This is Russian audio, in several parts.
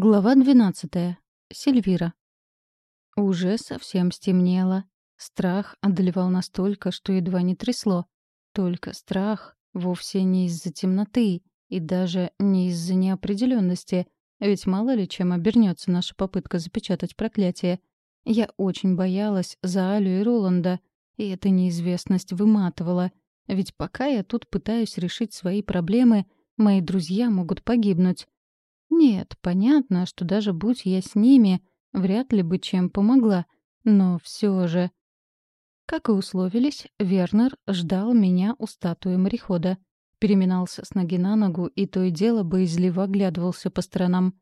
Глава 12. Сильвира. Уже совсем стемнело. Страх одолевал настолько, что едва не трясло. Только страх вовсе не из-за темноты и даже не из-за неопределенности, ведь мало ли чем обернется наша попытка запечатать проклятие. Я очень боялась за Алю и Роланда, и эта неизвестность выматывала, ведь пока я тут пытаюсь решить свои проблемы, мои друзья могут погибнуть. Нет, понятно, что даже будь я с ними, вряд ли бы чем помогла. Но все же... Как и условились, Вернер ждал меня у статуи морехода. Переминался с ноги на ногу и то и дело боязливо оглядывался по сторонам.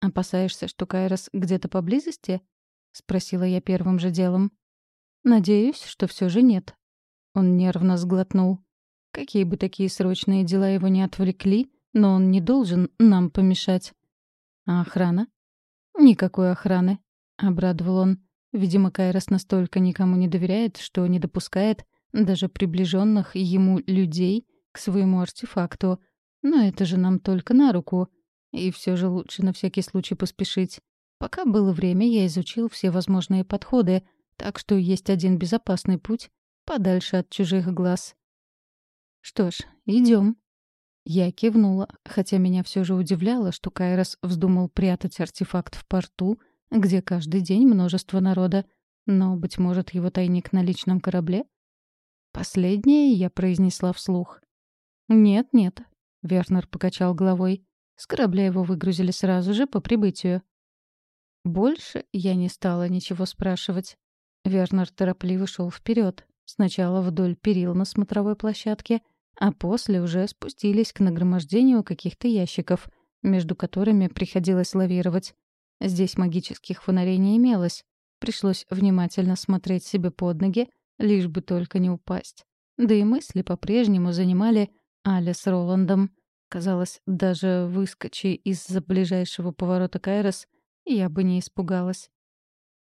«Опасаешься, что Кайрос где-то поблизости?» — спросила я первым же делом. «Надеюсь, что все же нет». Он нервно сглотнул. Какие бы такие срочные дела его не отвлекли, но он не должен нам помешать. А охрана? Никакой охраны, — обрадовал он. Видимо, Кайрос настолько никому не доверяет, что не допускает даже приближенных ему людей к своему артефакту. Но это же нам только на руку. И все же лучше на всякий случай поспешить. Пока было время, я изучил все возможные подходы, так что есть один безопасный путь подальше от чужих глаз. Что ж, идем. Я кивнула, хотя меня все же удивляло, что Кайрос вздумал прятать артефакт в порту, где каждый день множество народа. Но, быть может, его тайник на личном корабле? Последнее я произнесла вслух. «Нет-нет», — Вернер покачал головой. С корабля его выгрузили сразу же по прибытию. Больше я не стала ничего спрашивать. Вернер торопливо шел вперед, сначала вдоль перил на смотровой площадке — а после уже спустились к нагромождению каких-то ящиков, между которыми приходилось лавировать. Здесь магических фонарей не имелось. Пришлось внимательно смотреть себе под ноги, лишь бы только не упасть. Да и мысли по-прежнему занимали Аля с Роландом. Казалось, даже выскочи из-за ближайшего поворота Кайрос, я бы не испугалась.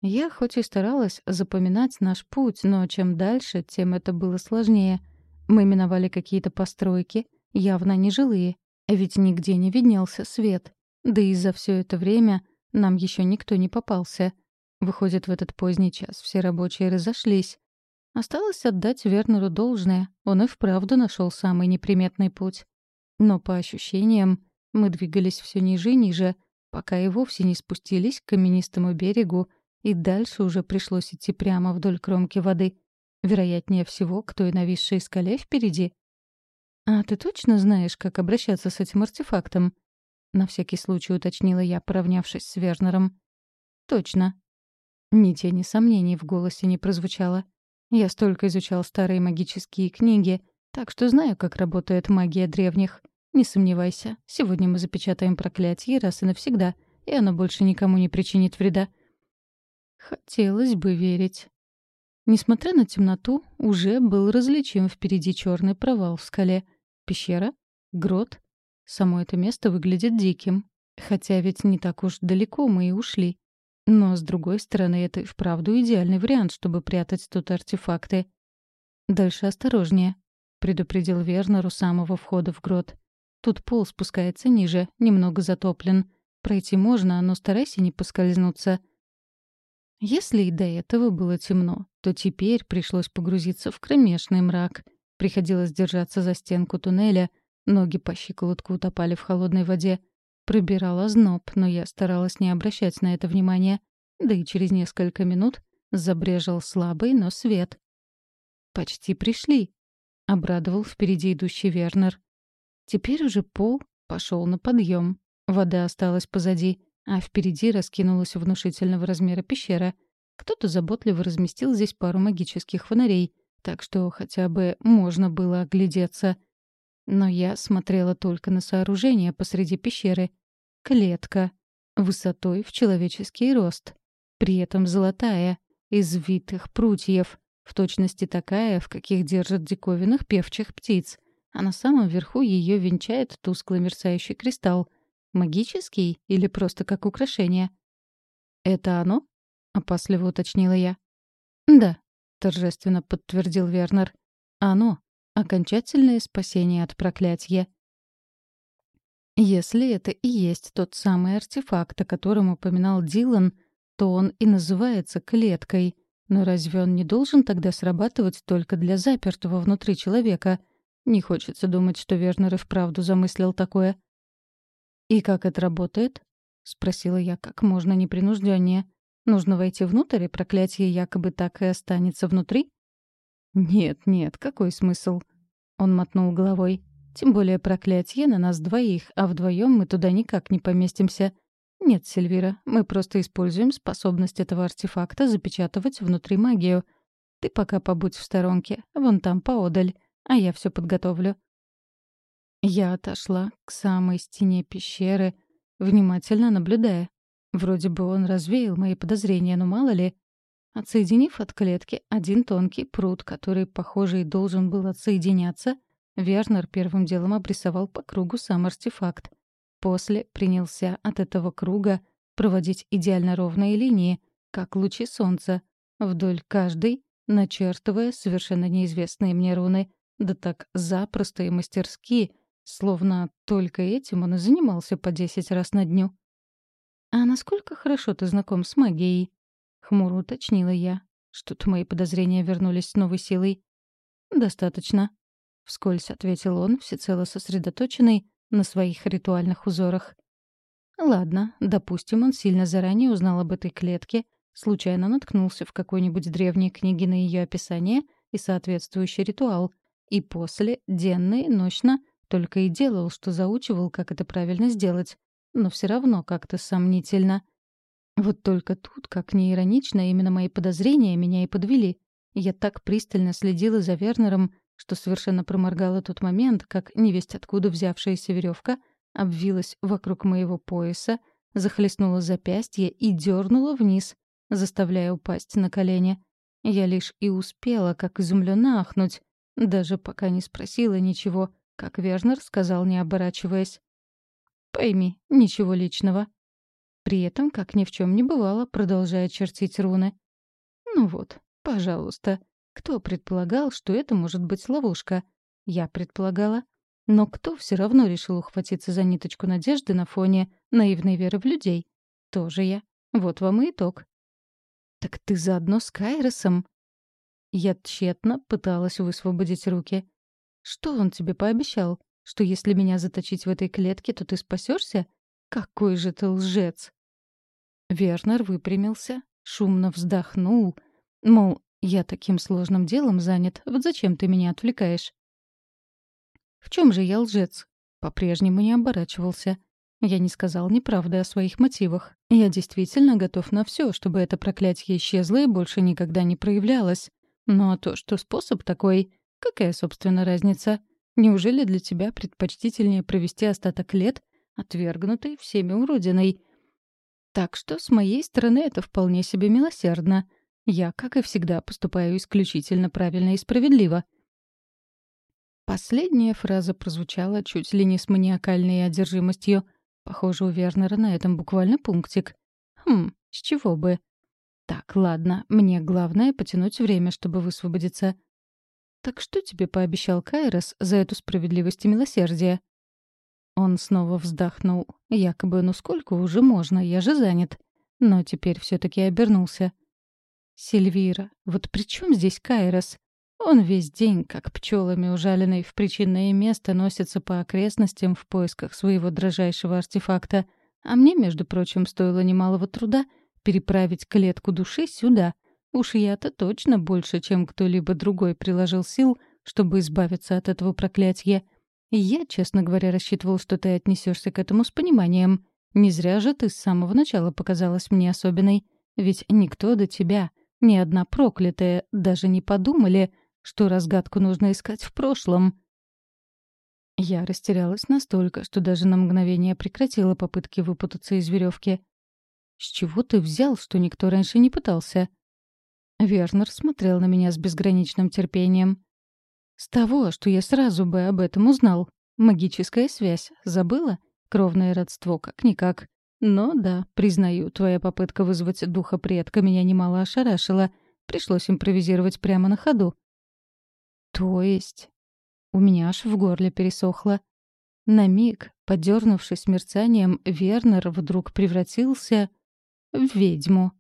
Я хоть и старалась запоминать наш путь, но чем дальше, тем это было сложнее — мы миновали какие-то постройки, явно нежилые, ведь нигде не виднелся свет. Да и за все это время нам еще никто не попался. Выходит, в этот поздний час все рабочие разошлись. Осталось отдать Вернеру должное, он и вправду нашел самый неприметный путь. Но по ощущениям мы двигались все ниже и ниже, пока и вовсе не спустились к каменистому берегу, и дальше уже пришлось идти прямо вдоль кромки воды — Вероятнее всего, к той нависшей скале впереди. «А ты точно знаешь, как обращаться с этим артефактом?» На всякий случай уточнила я, поравнявшись с Вернером. «Точно». Ни тени сомнений в голосе не прозвучало. Я столько изучал старые магические книги, так что знаю, как работает магия древних. Не сомневайся, сегодня мы запечатаем проклятие раз и навсегда, и оно больше никому не причинит вреда. Хотелось бы верить. Несмотря на темноту, уже был различим впереди черный провал в скале. Пещера? Грот? Само это место выглядит диким. Хотя ведь не так уж далеко мы и ушли. Но, с другой стороны, это и вправду идеальный вариант, чтобы прятать тут артефакты. «Дальше осторожнее», — предупредил Вернер у самого входа в грот. «Тут пол спускается ниже, немного затоплен. Пройти можно, но старайся не поскользнуться». Если и до этого было темно, то теперь пришлось погрузиться в кромешный мрак. Приходилось держаться за стенку туннеля, ноги по щиколотку утопали в холодной воде. Пробирала зноб, но я старалась не обращать на это внимания. Да и через несколько минут забрежил слабый, но свет. «Почти пришли», — обрадовал впереди идущий Вернер. Теперь уже пол пошел на подъем. Вода осталась позади а впереди раскинулась внушительного размера пещера. Кто-то заботливо разместил здесь пару магических фонарей, так что хотя бы можно было оглядеться. Но я смотрела только на сооружение посреди пещеры. Клетка. Высотой в человеческий рост. При этом золотая, из витых прутьев. В точности такая, в каких держат диковинных певчих птиц. А на самом верху ее венчает тускло мерцающий кристалл — Магический или просто как украшение? «Это оно?» — опасливо уточнила я. «Да», — торжественно подтвердил Вернер. «Оно — окончательное спасение от проклятия». Если это и есть тот самый артефакт, о котором упоминал Дилан, то он и называется клеткой. Но разве он не должен тогда срабатывать только для запертого внутри человека? Не хочется думать, что Вернер и вправду замыслил такое. «И как это работает?» — спросила я как можно непринужденнее. «Нужно войти внутрь, и проклятие якобы так и останется внутри?» «Нет, нет, какой смысл?» Он мотнул головой. «Тем более проклятие на нас двоих, а вдвоем мы туда никак не поместимся. Нет, Сильвира, мы просто используем способность этого артефакта запечатывать внутри магию. Ты пока побудь в сторонке, вон там поодаль, а я все подготовлю». Я отошла к самой стене пещеры, внимательно наблюдая. Вроде бы он развеял мои подозрения, но мало ли. Отсоединив от клетки один тонкий пруд, который, похоже, и должен был отсоединяться, Вернер первым делом обрисовал по кругу сам артефакт. После принялся от этого круга проводить идеально ровные линии, как лучи солнца, вдоль каждой, начертывая совершенно неизвестные мне руны, да так запросто и мастерски, словно только этим он и занимался по десять раз на дню. «А насколько хорошо ты знаком с магией?» — хмуро уточнила я. Что-то мои подозрения вернулись с новой силой. «Достаточно», — вскользь ответил он, всецело сосредоточенный на своих ритуальных узорах. Ладно, допустим, он сильно заранее узнал об этой клетке, случайно наткнулся в какой-нибудь древней книге на ее описание и соответствующий ритуал, и после, денно и ночно, только и делал, что заучивал, как это правильно сделать, но все равно как-то сомнительно. Вот только тут, как ни иронично, именно мои подозрения меня и подвели. Я так пристально следила за Вернером, что совершенно проморгала тот момент, как невесть откуда взявшаяся веревка обвилась вокруг моего пояса, захлестнула запястье и дернула вниз, заставляя упасть на колени. Я лишь и успела, как изумленно ахнуть, даже пока не спросила ничего, как Вернер сказал, не оборачиваясь. «Пойми, ничего личного». При этом, как ни в чем не бывало, продолжая чертить руны. «Ну вот, пожалуйста, кто предполагал, что это может быть ловушка? Я предполагала. Но кто все равно решил ухватиться за ниточку надежды на фоне наивной веры в людей? Тоже я. Вот вам и итог. «Так ты заодно с Кайросом?» Я тщетно пыталась высвободить руки. «Что он тебе пообещал? Что если меня заточить в этой клетке, то ты спасешься? Какой же ты лжец!» Вернер выпрямился, шумно вздохнул, мол, я таким сложным делом занят. Вот зачем ты меня отвлекаешь? В чем же я лжец? По-прежнему не оборачивался. Я не сказал неправды о своих мотивах. Я действительно готов на все, чтобы это проклятие исчезло и больше никогда не проявлялось. Но то, что способ такой, какая, собственно, разница? Неужели для тебя предпочтительнее провести остаток лет, отвергнутой всеми уродиной? Так что с моей стороны это вполне себе милосердно. Я, как и всегда, поступаю исключительно правильно и справедливо. Последняя фраза прозвучала чуть ли не с маниакальной одержимостью. Похоже, у Вернера на этом буквально пунктик. Хм, с чего бы? Так, ладно, мне главное потянуть время, чтобы высвободиться. Так что тебе пообещал Кайрос за эту справедливость и милосердие? Он снова вздохнул. Якобы, ну сколько уже можно, я же занят. Но теперь все таки обернулся. Сильвира, вот при чем здесь Кайрос? Он весь день, как пчелами ужаленный, в причинное место носится по окрестностям в поисках своего дрожайшего артефакта. А мне, между прочим, стоило немалого труда переправить клетку души сюда. Уж я-то точно больше, чем кто-либо другой приложил сил, чтобы избавиться от этого проклятия. И я, честно говоря, рассчитывал, что ты отнесешься к этому с пониманием. Не зря же ты с самого начала показалась мне особенной. Ведь никто до тебя ни одна проклятая даже не подумали, что разгадку нужно искать в прошлом. Я растерялась настолько, что даже на мгновение прекратила попытки выпутаться из веревки. «С чего ты взял, что никто раньше не пытался?» Вернер смотрел на меня с безграничным терпением. «С того, что я сразу бы об этом узнал. Магическая связь. Забыла? Кровное родство, как-никак. Но да, признаю, твоя попытка вызвать духа предка меня немало ошарашила. Пришлось импровизировать прямо на ходу. То есть... У меня аж в горле пересохло. На миг Подернувшись мерцанием, Вернер вдруг превратился в ведьму.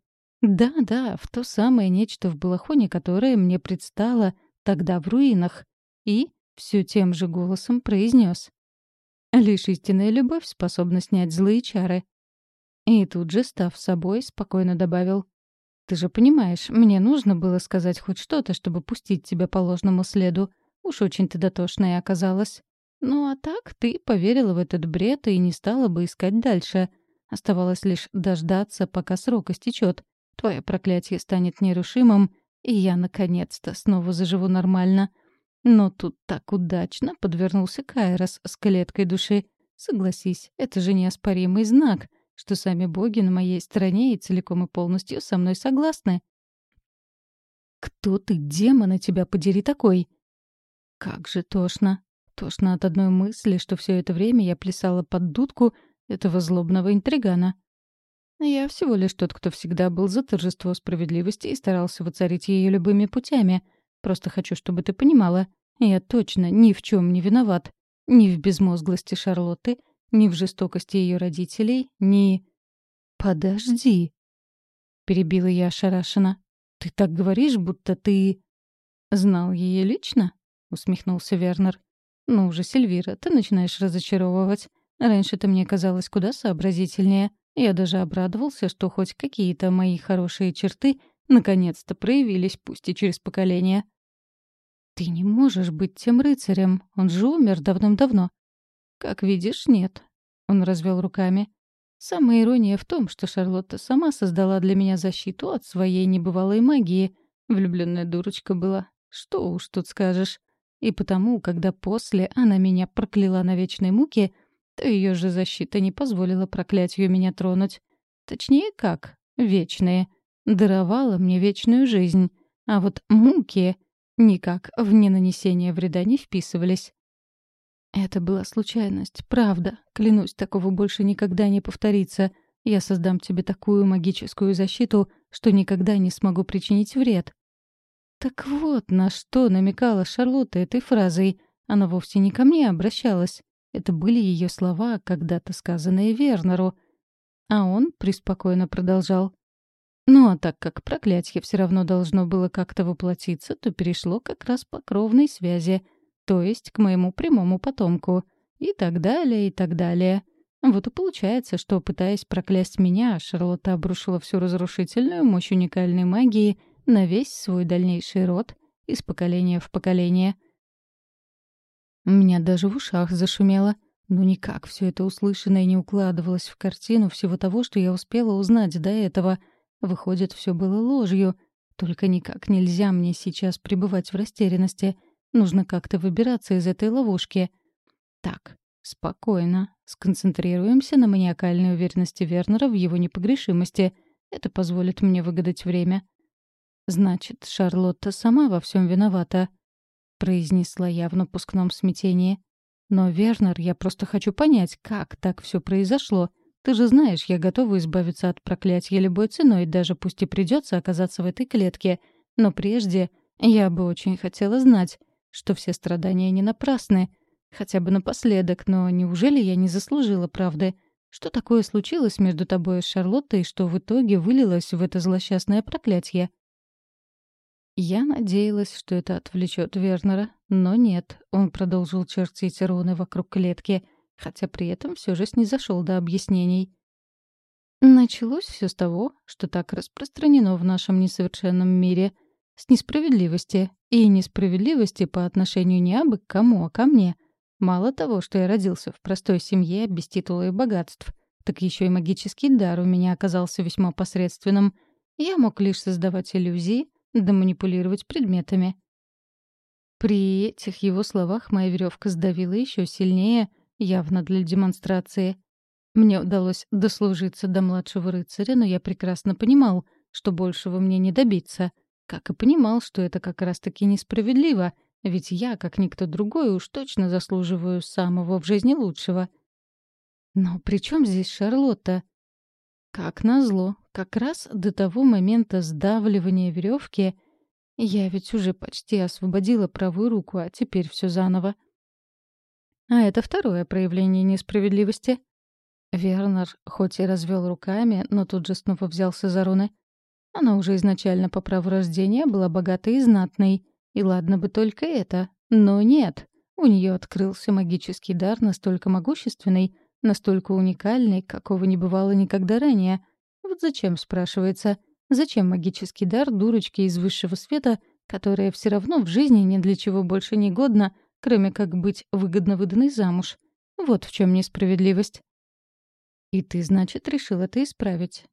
Да-да, в то самое нечто в балахоне, которое мне предстало тогда в руинах. И все тем же голосом произнес. Лишь истинная любовь способна снять злые чары. И тут же, став собой, спокойно добавил. «Ты же понимаешь, мне нужно было сказать хоть что-то, чтобы пустить тебя по ложному следу. Уж очень ты дотошная оказалась. Ну а так ты поверила в этот бред и не стала бы искать дальше. Оставалось лишь дождаться, пока срок истечет. Твое проклятие станет нерушимым, и я, наконец-то, снова заживу нормально. Но тут так удачно подвернулся Кайрос с клеткой души. Согласись, это же неоспоримый знак, что сами боги на моей стороне и целиком и полностью со мной согласны. «Кто ты, демона, тебя подери такой?» Как же тошно. Тошно от одной мысли, что все это время я плясала под дудку этого злобного интригана. Я всего лишь тот, кто всегда был за торжество справедливости и старался воцарить ее любыми путями. Просто хочу, чтобы ты понимала, я точно ни в чем не виноват. Ни в безмозглости Шарлотты, ни в жестокости ее родителей, ни... «Подожди!» — перебила я ошарашенно. «Ты так говоришь, будто ты...» «Знал ее лично?» — усмехнулся Вернер. «Ну уже, Сильвира, ты начинаешь разочаровывать. Раньше ты мне казалась куда сообразительнее. Я даже обрадовался, что хоть какие-то мои хорошие черты наконец-то проявились, пусть и через поколение». «Ты не можешь быть тем рыцарем. Он же умер давным-давно». «Как видишь, нет». Он развел руками. Самая ирония в том, что Шарлотта сама создала для меня защиту от своей небывалой магии. Влюбленная дурочка была. Что уж тут скажешь. И потому, когда после она меня прокляла на вечной муке, то ее же защита не позволила проклятию меня тронуть. Точнее, как? Вечные. Даровала мне вечную жизнь. А вот муки никак в ненанесение вреда не вписывались. Это была случайность, правда. Клянусь, такого больше никогда не повторится. Я создам тебе такую магическую защиту, что никогда не смогу причинить вред. Так вот, на что намекала Шарлотта этой фразой. Она вовсе не ко мне обращалась. Это были ее слова, когда-то сказанные Вернеру. А он преспокойно продолжал. Ну а так как проклятие все равно должно было как-то воплотиться, то перешло как раз по кровной связи, то есть к моему прямому потомку. И так далее, и так далее. Вот и получается, что, пытаясь проклясть меня, Шарлотта обрушила всю разрушительную мощь уникальной магии — на весь свой дальнейший род из поколения в поколение. Меня даже в ушах зашумело. Но никак все это услышанное не укладывалось в картину всего того, что я успела узнать до этого. Выходит, все было ложью. Только никак нельзя мне сейчас пребывать в растерянности. Нужно как-то выбираться из этой ловушки. Так, спокойно. Сконцентрируемся на маниакальной уверенности Вернера в его непогрешимости. Это позволит мне выгадать время. «Значит, Шарлотта сама во всем виновата», — произнесла я в напускном смятении. «Но, Вернер, я просто хочу понять, как так все произошло. Ты же знаешь, я готова избавиться от проклятия любой ценой, даже пусть и придется оказаться в этой клетке. Но прежде я бы очень хотела знать, что все страдания не напрасны. Хотя бы напоследок, но неужели я не заслужила правды? Что такое случилось между тобой и Шарлоттой, что в итоге вылилось в это злосчастное проклятие?» Я надеялась, что это отвлечет Вернера, но нет, он продолжил чертить руны вокруг клетки, хотя при этом все же снизошел до объяснений. Началось все с того, что так распространено в нашем несовершенном мире, с несправедливости, и несправедливости по отношению не абы к кому, а ко мне. Мало того, что я родился в простой семье без титула и богатств, так еще и магический дар у меня оказался весьма посредственным. Я мог лишь создавать иллюзии, да манипулировать предметами. При этих его словах моя веревка сдавила еще сильнее, явно для демонстрации. Мне удалось дослужиться до младшего рыцаря, но я прекрасно понимал, что большего мне не добиться. Как и понимал, что это как раз-таки несправедливо, ведь я, как никто другой, уж точно заслуживаю самого в жизни лучшего. Но при чем здесь Шарлотта? Как назло, как раз до того момента сдавливания веревки я ведь уже почти освободила правую руку, а теперь все заново. А это второе проявление несправедливости. Вернер хоть и развел руками, но тут же снова взялся за руны. Она уже изначально по праву рождения была богатой и знатной. И ладно бы только это. Но нет. У нее открылся магический дар настолько могущественный, настолько уникальный, какого не бывало никогда ранее. Вот зачем, спрашивается, зачем магический дар дурочки из высшего света, которая все равно в жизни ни для чего больше не годна, кроме как быть выгодно выданной замуж? Вот в чем несправедливость. И ты, значит, решил это исправить.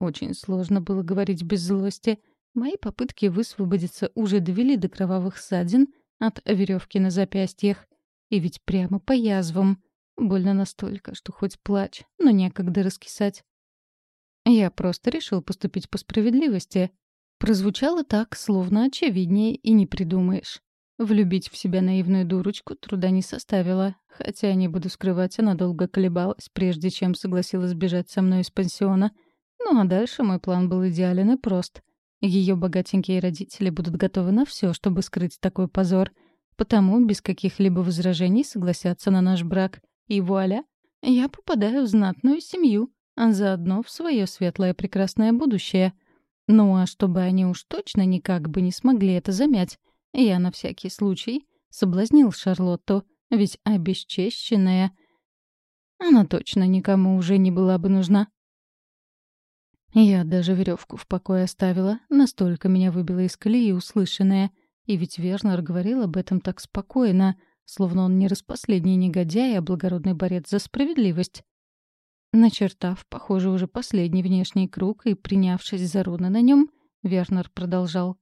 Очень сложно было говорить без злости. Мои попытки высвободиться уже довели до кровавых ссадин от веревки на запястьях. И ведь прямо по язвам. Больно настолько, что хоть плачь, но некогда раскисать. Я просто решил поступить по справедливости. Прозвучало так, словно очевиднее и не придумаешь. Влюбить в себя наивную дурочку труда не составило, хотя, не буду скрывать, она долго колебалась, прежде чем согласилась бежать со мной из пансиона. Ну а дальше мой план был идеален и прост. Ее богатенькие родители будут готовы на все, чтобы скрыть такой позор. Потому без каких-либо возражений согласятся на наш брак. И вуаля, я попадаю в знатную семью, а заодно в свое светлое прекрасное будущее. Ну а чтобы они уж точно никак бы не смогли это замять, я на всякий случай соблазнил Шарлотту, ведь обесчещенная... Она точно никому уже не была бы нужна. Я даже веревку в покое оставила, настолько меня выбило из колеи услышанное. И ведь Вернер говорил об этом так спокойно, словно он не распоследний негодяй, а благородный борец за справедливость. Начертав, похоже, уже последний внешний круг и принявшись за руны на нем, Вернер продолжал.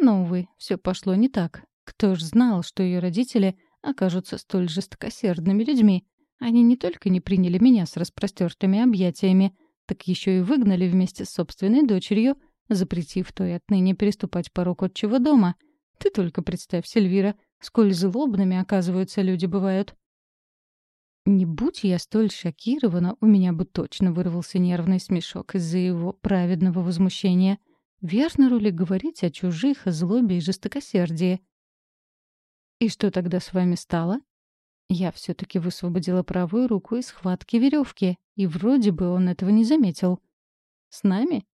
Но, увы, все пошло не так. Кто ж знал, что ее родители окажутся столь жестокосердными людьми? Они не только не приняли меня с распростертыми объятиями, так еще и выгнали вместе с собственной дочерью, запретив той отныне переступать порог отчего дома. Ты только представь, Сильвира, сколь злобными, оказываются, люди бывают. Не будь я столь шокирована, у меня бы точно вырвался нервный смешок из-за его праведного возмущения — Верно ли говорить о чужих, злобе и жестокосердии? «И что тогда с вами стало?» Я все таки высвободила правую руку из схватки веревки, и вроде бы он этого не заметил. «С нами?»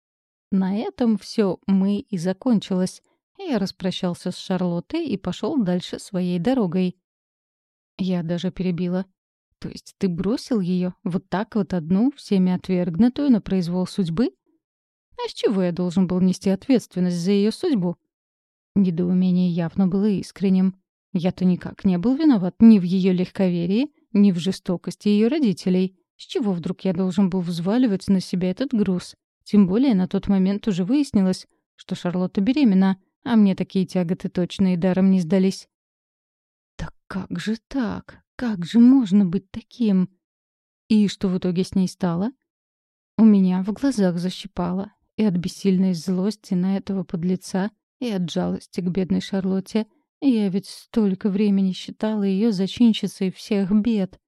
На этом все «мы» и закончилось. Я распрощался с Шарлоттой и пошел дальше своей дорогой. Я даже перебила. «То есть ты бросил ее вот так вот одну, всеми отвергнутую на произвол судьбы?» А с чего я должен был нести ответственность за ее судьбу? Недоумение явно было искренним. Я-то никак не был виноват ни в ее легковерии, ни в жестокости ее родителей. С чего вдруг я должен был взваливать на себя этот груз? Тем более на тот момент уже выяснилось, что Шарлотта беременна, а мне такие тяготы точно и даром не сдались. Так как же так? Как же можно быть таким? И что в итоге с ней стало? У меня в глазах защипало. И от бессильной злости на этого подлеца, и от жалости к бедной Шарлотте. Я ведь столько времени считала ее зачинщицей всех бед.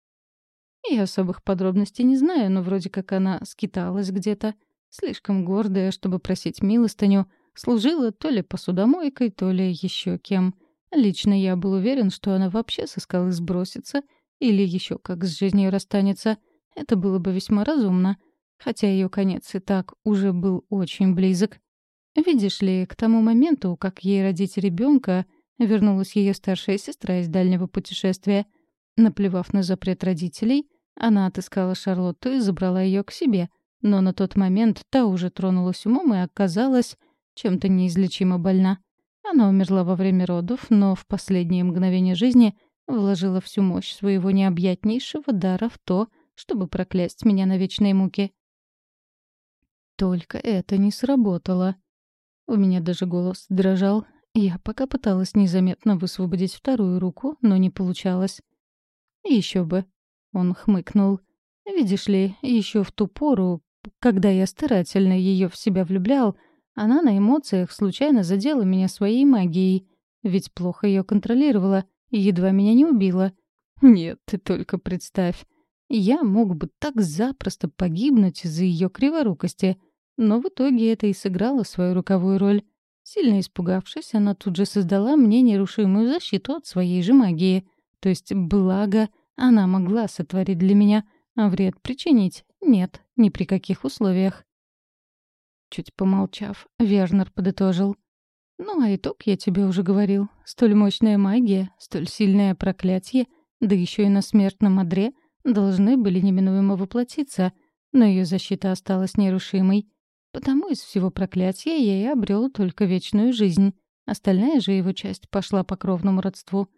Я особых подробностей не знаю, но вроде как она скиталась где-то, слишком гордая, чтобы просить милостыню, служила то ли посудомойкой, то ли еще кем. Лично я был уверен, что она вообще со скалы сбросится или еще как с жизнью расстанется. Это было бы весьма разумно — хотя ее конец и так уже был очень близок. Видишь ли, к тому моменту, как ей родить ребенка, вернулась ее старшая сестра из дальнего путешествия. Наплевав на запрет родителей, она отыскала Шарлотту и забрала ее к себе, но на тот момент та уже тронулась умом и оказалась чем-то неизлечимо больна. Она умерла во время родов, но в последние мгновения жизни вложила всю мощь своего необъятнейшего дара в то, чтобы проклясть меня на вечные муки. Только это не сработало. У меня даже голос дрожал. Я пока пыталась незаметно высвободить вторую руку, но не получалось. Еще бы. Он хмыкнул. Видишь ли, еще в ту пору, когда я старательно ее в себя влюблял, она на эмоциях случайно задела меня своей магией. Ведь плохо ее контролировала и едва меня не убила. Нет, ты только представь. Я мог бы так запросто погибнуть из-за ее криворукости — но в итоге это и сыграло свою руковую роль. Сильно испугавшись, она тут же создала мне нерушимую защиту от своей же магии. То есть благо она могла сотворить для меня, а вред причинить нет, ни при каких условиях. Чуть помолчав, Вернер подытожил. «Ну, а итог я тебе уже говорил. Столь мощная магия, столь сильное проклятие, да еще и на смертном одре должны были неминуемо воплотиться, но ее защита осталась нерушимой. Потому из всего проклятия я и обрел только вечную жизнь. Остальная же его часть пошла по кровному родству.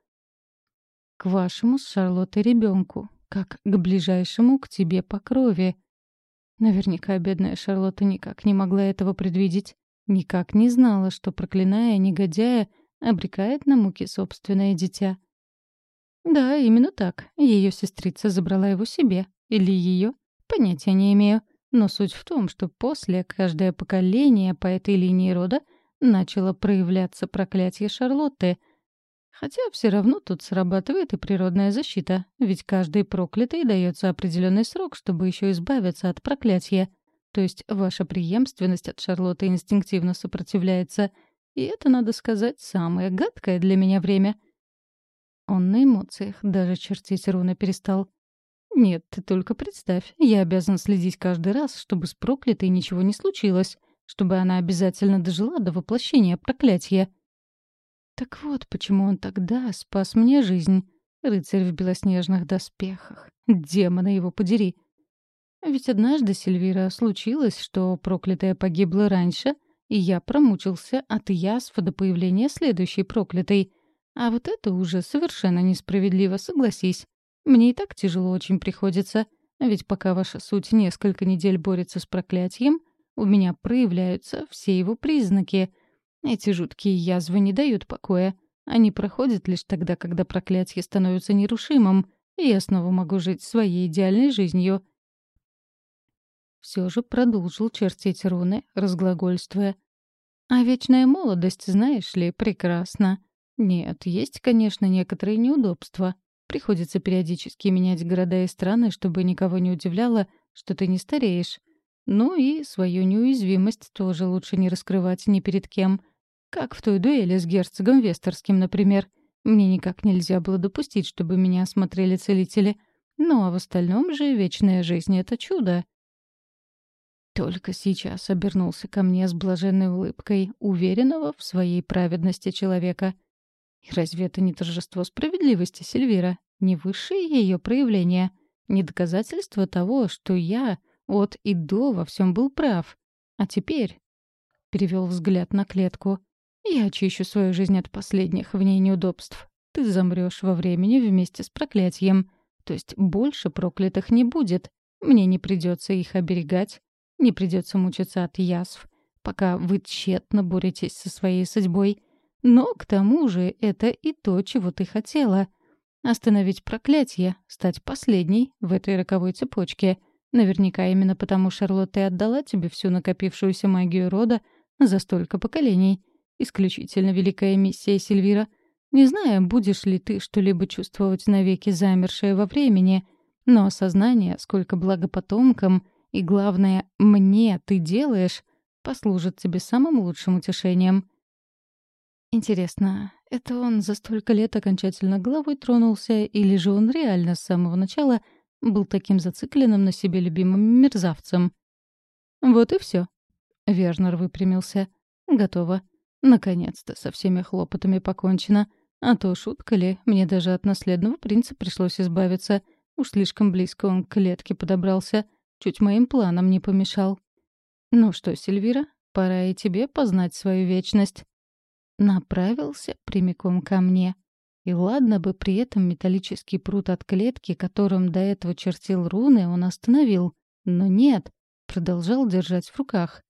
К вашему с Шарлоттой ребенку, как к ближайшему к тебе по крови. Наверняка бедная Шарлотта никак не могла этого предвидеть, никак не знала, что, проклиная негодяя, обрекает на муки собственное дитя. Да, именно так. Ее сестрица забрала его себе. Или ее? Понятия не имею. Но суть в том, что после каждое поколение по этой линии рода начало проявляться проклятие Шарлотты — Хотя все равно тут срабатывает и природная защита, ведь каждый проклятый дается определенный срок, чтобы еще избавиться от проклятия. То есть ваша преемственность от Шарлотты инстинктивно сопротивляется. И это, надо сказать, самое гадкое для меня время. Он на эмоциях даже чертить руны перестал. Нет, ты только представь, я обязан следить каждый раз, чтобы с проклятой ничего не случилось, чтобы она обязательно дожила до воплощения проклятия. Так вот, почему он тогда спас мне жизнь. Рыцарь в белоснежных доспехах. Демона его подери. Ведь однажды, Сильвира, случилось, что проклятая погибла раньше, и я промучился от язв до появления следующей проклятой. А вот это уже совершенно несправедливо, согласись. Мне и так тяжело очень приходится. Ведь пока ваша суть несколько недель борется с проклятием, у меня проявляются все его признаки — эти жуткие язвы не дают покоя. Они проходят лишь тогда, когда проклятие становится нерушимым, и я снова могу жить своей идеальной жизнью. Все же продолжил чертить руны, разглагольствуя. А вечная молодость, знаешь ли, прекрасна. Нет, есть, конечно, некоторые неудобства. Приходится периодически менять города и страны, чтобы никого не удивляло, что ты не стареешь. Ну и свою неуязвимость тоже лучше не раскрывать ни перед кем — как в той дуэли с герцогом Вестерским, например. Мне никак нельзя было допустить, чтобы меня осмотрели целители. Ну а в остальном же вечная жизнь — это чудо. Только сейчас обернулся ко мне с блаженной улыбкой, уверенного в своей праведности человека. И разве это не торжество справедливости, Сильвира? Не высшее ее проявление? Не доказательство того, что я от и до во всем был прав? А теперь... Перевел взгляд на клетку. Я очищу свою жизнь от последних в ней неудобств. Ты замрёшь во времени вместе с проклятием. То есть больше проклятых не будет. Мне не придётся их оберегать, не придётся мучиться от язв, пока вы тщетно боретесь со своей судьбой. Но к тому же это и то, чего ты хотела. Остановить проклятие, стать последней в этой роковой цепочке. Наверняка именно потому Шарлотта и отдала тебе всю накопившуюся магию рода за столько поколений — Исключительно великая миссия Сильвира. Не знаю, будешь ли ты что-либо чувствовать навеки замершее во времени, но осознание, сколько блага потомкам и, главное, мне ты делаешь, послужит тебе самым лучшим утешением. Интересно, это он за столько лет окончательно головой тронулся, или же он реально с самого начала был таким зацикленным на себе любимым мерзавцем? Вот и все. Вернер выпрямился. Готово. Наконец-то со всеми хлопотами покончено. А то шутка ли, мне даже от наследного принца пришлось избавиться. Уж слишком близко он к клетке подобрался. Чуть моим планам не помешал. Ну что, Сильвира, пора и тебе познать свою вечность. Направился прямиком ко мне. И ладно бы при этом металлический пруд от клетки, которым до этого чертил руны, он остановил. Но нет, продолжал держать в руках.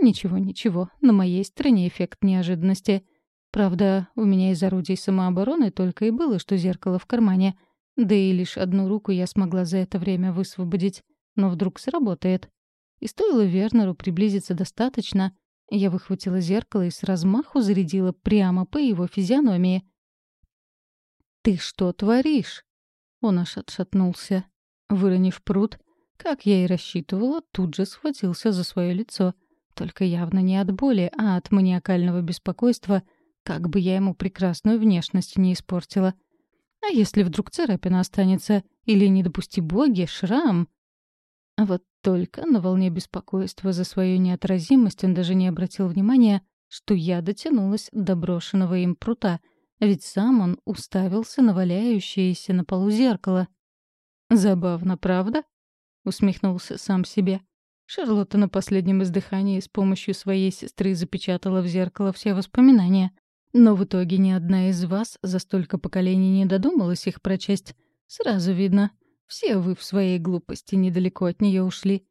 Ничего, ничего, на моей стороне эффект неожиданности. Правда, у меня из орудий самообороны только и было, что зеркало в кармане. Да и лишь одну руку я смогла за это время высвободить. Но вдруг сработает. И стоило Вернеру приблизиться достаточно, я выхватила зеркало и с размаху зарядила прямо по его физиономии. «Ты что творишь?» Он аж отшатнулся. Выронив пруд, как я и рассчитывала, тут же схватился за свое лицо — только явно не от боли, а от маниакального беспокойства, как бы я ему прекрасную внешность не испортила. А если вдруг царапина останется? Или, не допусти боги, шрам? А вот только на волне беспокойства за свою неотразимость он даже не обратил внимания, что я дотянулась до брошенного им прута, ведь сам он уставился на валяющееся на полу зеркало. «Забавно, правда?» — усмехнулся сам себе. Шарлотта на последнем издыхании с помощью своей сестры запечатала в зеркало все воспоминания. Но в итоге ни одна из вас за столько поколений не додумалась их прочесть. Сразу видно, все вы в своей глупости недалеко от нее ушли.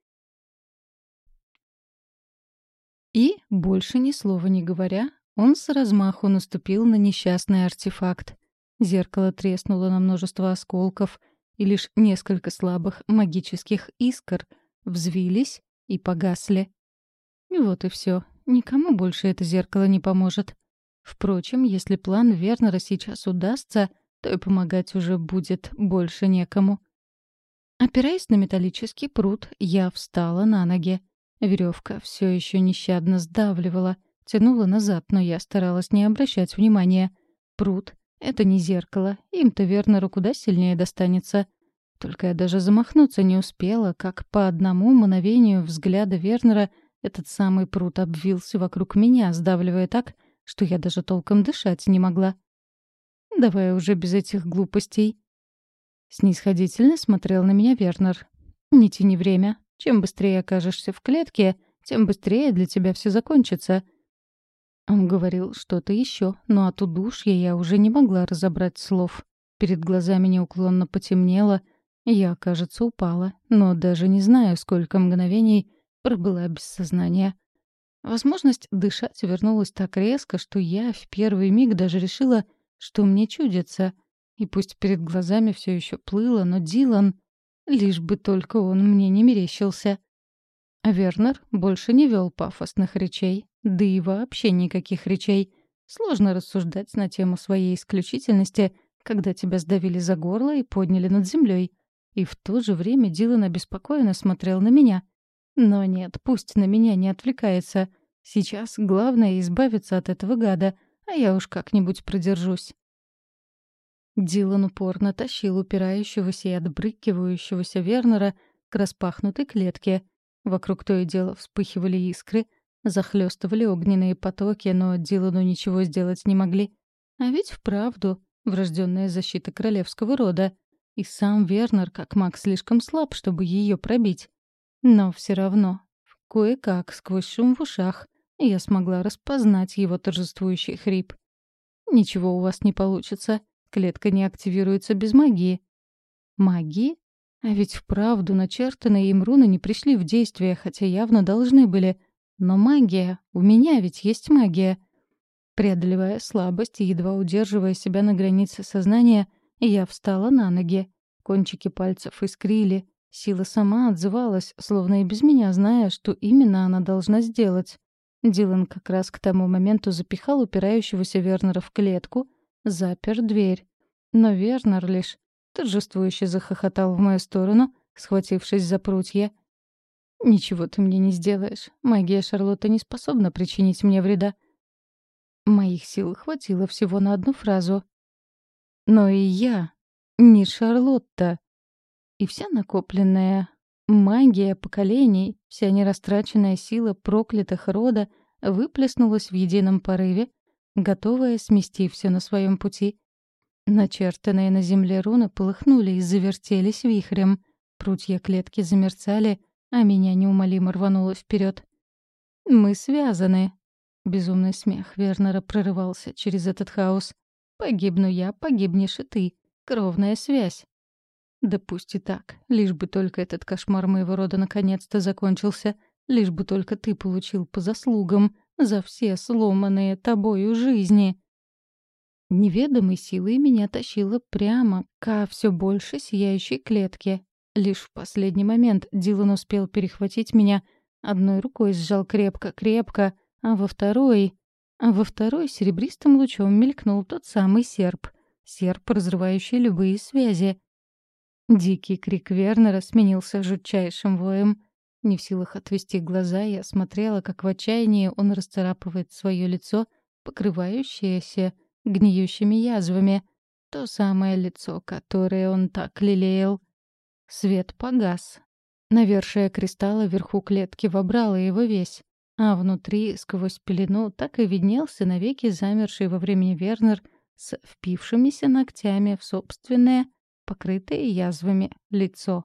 И, больше ни слова не говоря, он с размаху наступил на несчастный артефакт. Зеркало треснуло на множество осколков, и лишь несколько слабых магических искр взвились и погасли. Вот и все. Никому больше это зеркало не поможет. Впрочем, если план Вернера сейчас удастся, то и помогать уже будет больше некому. Опираясь на металлический пруд, я встала на ноги. Веревка все еще нещадно сдавливала, тянула назад, но я старалась не обращать внимания. Пруд — это не зеркало, им-то Вернеру куда сильнее достанется. Только я даже замахнуться не успела, как по одному мгновению взгляда Вернера этот самый пруд обвился вокруг меня, сдавливая так, что я даже толком дышать не могла. «Давай уже без этих глупостей», Снисходительно смотрел на меня Вернер. «Не тяни время. Чем быстрее окажешься в клетке, тем быстрее для тебя все закончится». Он говорил что-то еще, но от удушья я уже не могла разобрать слов. Перед глазами неуклонно потемнело, я, кажется, упала, но даже не знаю, сколько мгновений пробыла без сознания. Возможность дышать вернулась так резко, что я в первый миг даже решила, что мне чудится — и пусть перед глазами все еще плыло, но Дилан... Лишь бы только он мне не мерещился. Вернер больше не вел пафосных речей, да и вообще никаких речей. Сложно рассуждать на тему своей исключительности, когда тебя сдавили за горло и подняли над землей. И в то же время Дилан обеспокоенно смотрел на меня. Но нет, пусть на меня не отвлекается. Сейчас главное избавиться от этого гада, а я уж как-нибудь продержусь. Дилан упорно тащил упирающегося и отбрыкивающегося Вернера к распахнутой клетке. Вокруг то и дело вспыхивали искры, захлестывали огненные потоки, но Дилану ничего сделать не могли. А ведь вправду врожденная защита королевского рода. И сам Вернер, как маг, слишком слаб, чтобы ее пробить. Но все равно, кое-как, сквозь шум в ушах, я смогла распознать его торжествующий хрип. «Ничего у вас не получится. Клетка не активируется без магии. Магии? А ведь вправду начертанные им руны не пришли в действие, хотя явно должны были. Но магия, у меня ведь есть магия. Преодолевая слабость и едва удерживая себя на границе сознания, я встала на ноги. Кончики пальцев искрили. Сила сама отзывалась, словно и без меня зная, что именно она должна сделать. Дилан как раз к тому моменту запихал упирающегося Вернера в клетку, запер дверь. Но Вернер лишь торжествующе захохотал в мою сторону, схватившись за прутья. «Ничего ты мне не сделаешь. Магия Шарлотты не способна причинить мне вреда». Моих сил хватило всего на одну фразу. «Но и я не Шарлотта». И вся накопленная магия поколений, вся нерастраченная сила проклятых рода выплеснулась в едином порыве, готовая смести все на своем пути. Начертанные на земле руны полыхнули и завертелись вихрем. Прутья клетки замерцали, а меня неумолимо рвануло вперед. «Мы связаны!» Безумный смех Вернера прорывался через этот хаос. «Погибну я, погибнешь и ты. Кровная связь». Да пусть и так, лишь бы только этот кошмар моего рода наконец-то закончился, лишь бы только ты получил по заслугам за все сломанные тобою жизни. Неведомой силой меня тащило прямо ко все больше сияющей клетке. Лишь в последний момент Дилан успел перехватить меня, одной рукой сжал крепко-крепко, а во второй... А во второй серебристым лучом мелькнул тот самый серп. Серп, разрывающий любые связи. Дикий крик Вернера сменился жутчайшим воем. Не в силах отвести глаза, я смотрела, как в отчаянии он расцарапывает свое лицо, покрывающееся гниющими язвами. То самое лицо, которое он так лелеял. Свет погас. Навершие кристалла вверху клетки вобрало его весь. А внутри, сквозь пелену, так и виднелся навеки замерший во времени Вернер с впившимися ногтями в собственное, покрытое язвами, лицо.